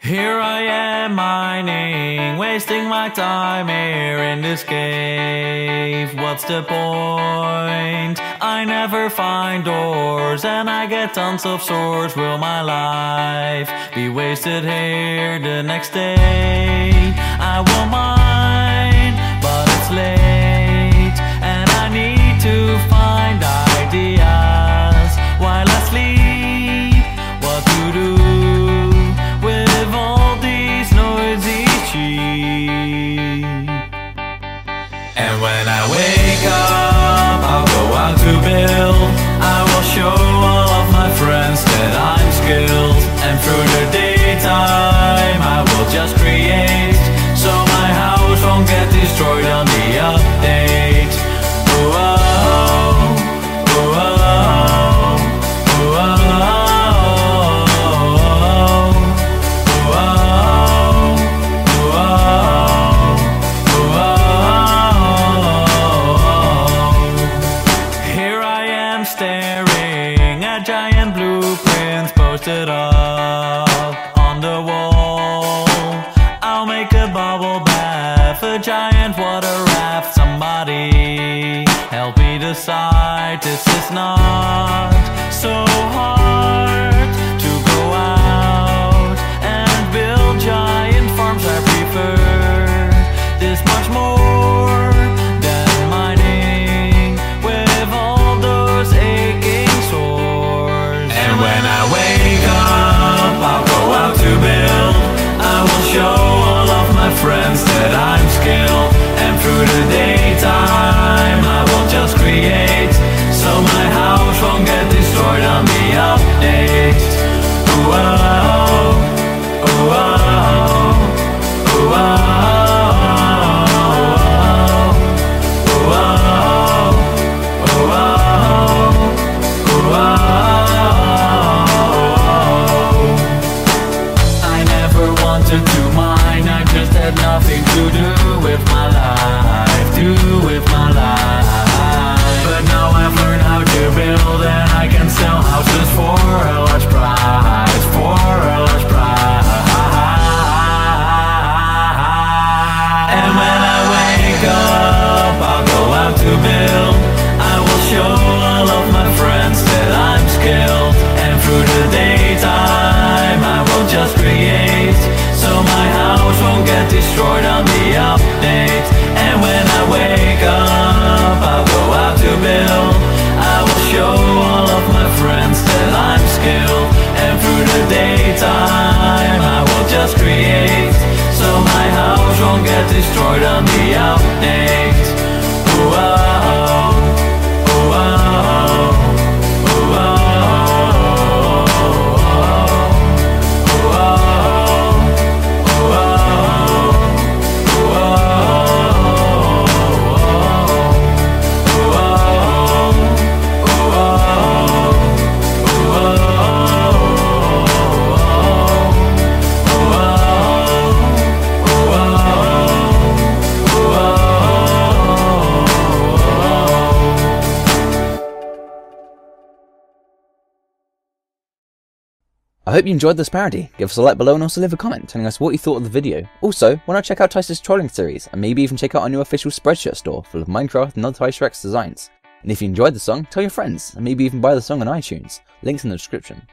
Here I am mining, wasting my time here in this cave. What's the point? I never find doors and I get tons of swords. Will my life be wasted here the next day? I will mine, but it's late just create. So my house won't get destroyed on the update. Ooh, oh, oh ooh, oh, ooh, oh, oh, here I am staring at giant blueprints posted up Help me decide this is not so hard to go out and build giant farms. I prefer this much more than mining with all those aching sores. And when I wake up, I'll go out to build. I will show all of my friends that I'm wanted to mine, I just had nothing to do with my life, destroyed on the update. I hope you enjoyed this parody. Give us a like below and also leave a comment telling us what you thought of the video. Also, why not check out Tice's trolling series and maybe even check out our new official Spreadshirt store full of Minecraft and other Tice Rex designs. And if you enjoyed the song, tell your friends and maybe even buy the song on iTunes. Links in the description.